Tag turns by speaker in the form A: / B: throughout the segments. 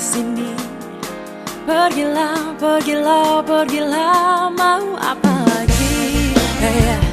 A: sini. Pergilah, pergilah, pergilah Mau apa lagi? Hey,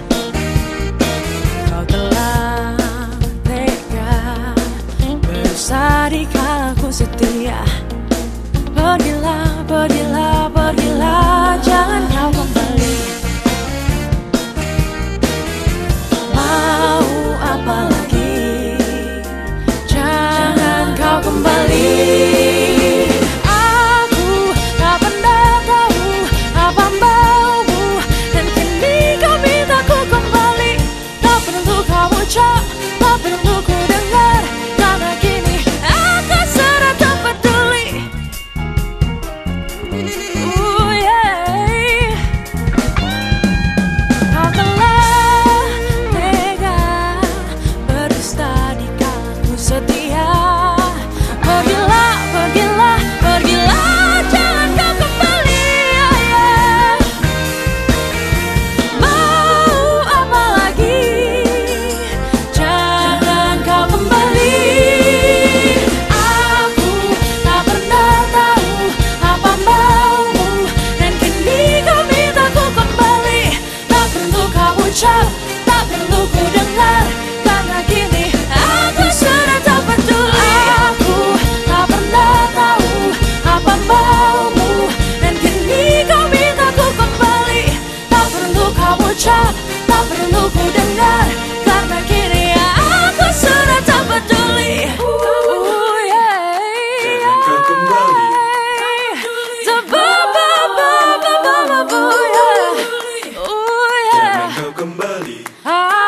A: Ah.